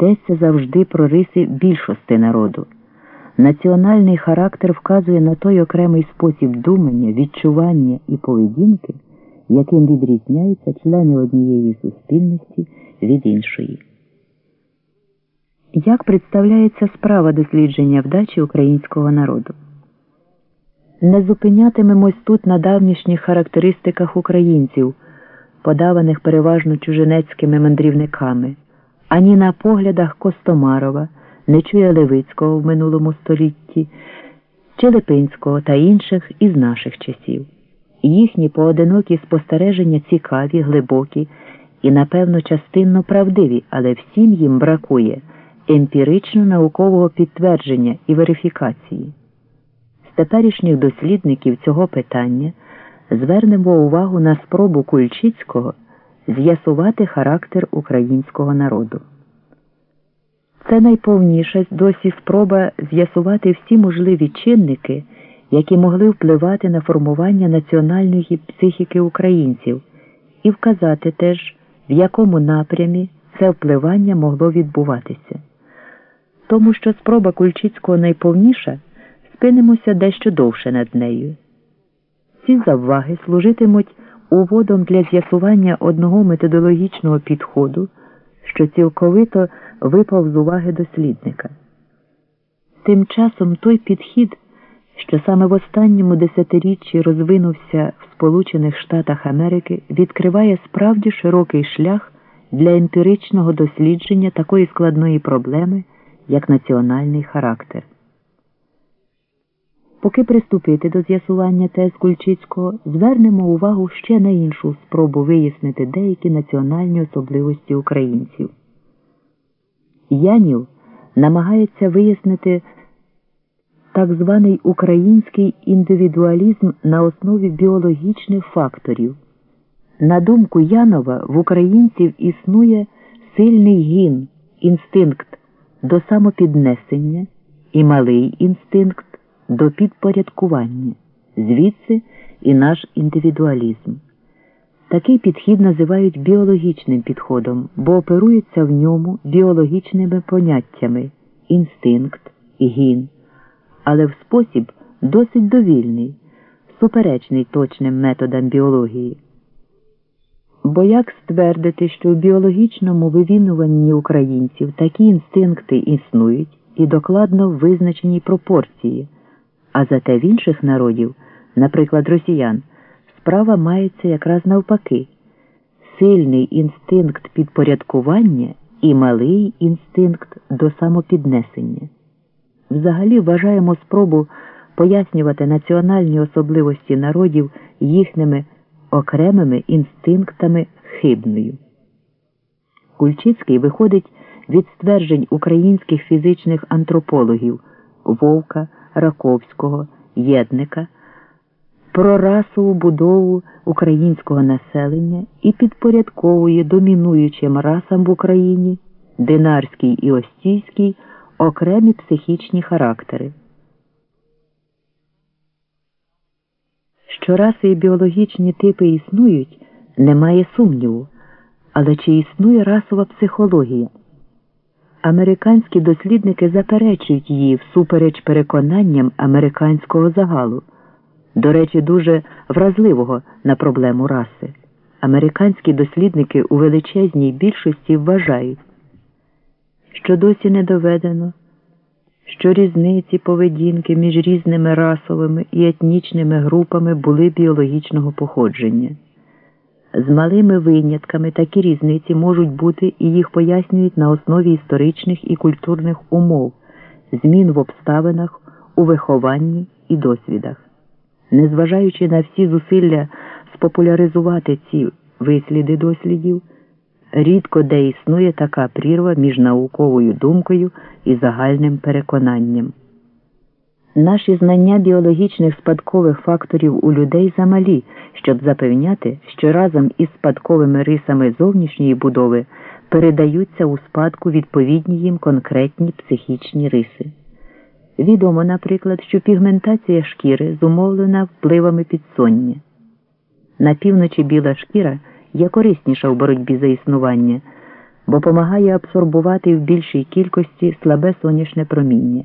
йдеться завжди про риси більшості народу. Національний характер вказує на той окремий спосіб думання, відчування і поведінки, яким відрізняються члени однієї суспільності від іншої. Як представляється справа дослідження вдачі українського народу? Не зупинятимемось тут на давнішніх характеристиках українців, подаваних переважно чужинецькими мандрівниками, ані на поглядах Костомарова, Нечуя Левицького в минулому столітті, Челепинського та інших із наших часів. Їхні поодинокі спостереження цікаві, глибокі і, напевно, частинно правдиві, але всім їм бракує емпірично наукового підтвердження і верифікації. З теперішніх дослідників цього питання звернемо увагу на спробу Кульчицького з'ясувати характер українського народу. Це найповніша досі спроба з'ясувати всі можливі чинники, які могли впливати на формування національної психіки українців, і вказати теж, в якому напрямі це впливання могло відбуватися. Тому що спроба Кульчицького найповніша, спинимося дещо довше над нею. Ці завваги служитимуть уводом для з'ясування одного методологічного підходу, що цілковито випав з уваги дослідника. Тим часом той підхід, що саме в останньому десятиріччі розвинувся в Сполучених Штатах Америки, відкриває справді широкий шлях для емпіричного дослідження такої складної проблеми, як національний характер. Поки приступити до з'ясування тез Кульчицького, звернемо увагу ще на іншу спробу вияснити деякі національні особливості українців. Янів намагається вияснити так званий український індивідуалізм на основі біологічних факторів. На думку Янова, в українців існує сильний гін, інстинкт до самопіднесення і малий інстинкт до підпорядкування, звідси і наш індивідуалізм. Такий підхід називають біологічним підходом, бо оперується в ньому біологічними поняттями інстинкт, гін, але в спосіб досить довільний, суперечний точним методам біології. Бо як ствердити, що в біологічному вивінуванні українців такі інстинкти існують і докладно в визначеній пропорції, а зате в інших народів, наприклад, росіян, справа мається якраз навпаки сильний інстинкт підпорядкування і малий інстинкт до самопіднесення. Взагалі вважаємо спробу пояснювати національні особливості народів їхніми окремими інстинктами хибною. Кульчицький виходить від стверджень українських фізичних антропологів Вовка, Раковського, Єдника про расову будову українського населення і підпорядковує домінуючим расам в Україні динарський і остійський окремі психічні характери. Що раси і біологічні типи існують, немає сумніву, але чи існує расова психологія? Американські дослідники заперечують її всупереч переконанням американського загалу, до речі, дуже вразливого на проблему раси. Американські дослідники у величезній більшості вважають, що досі не доведено що різниці поведінки між різними расовими і етнічними групами були біологічного походження. З малими винятками такі різниці можуть бути і їх пояснюють на основі історичних і культурних умов, змін в обставинах, у вихованні і досвідах. Незважаючи на всі зусилля спопуляризувати ці висліди дослідів. Рідко де існує така прірва між науковою думкою і загальним переконанням. Наші знання біологічних спадкових факторів у людей замалі, щоб запевняти, що разом із спадковими рисами зовнішньої будови передаються у спадку відповідні їм конкретні психічні риси. Відомо, наприклад, що пігментація шкіри зумовлена впливами підсоння. На півночі біла шкіра є корисніша в боротьбі за існування, бо помагає абсорбувати в більшій кількості слабе сонячне проміння.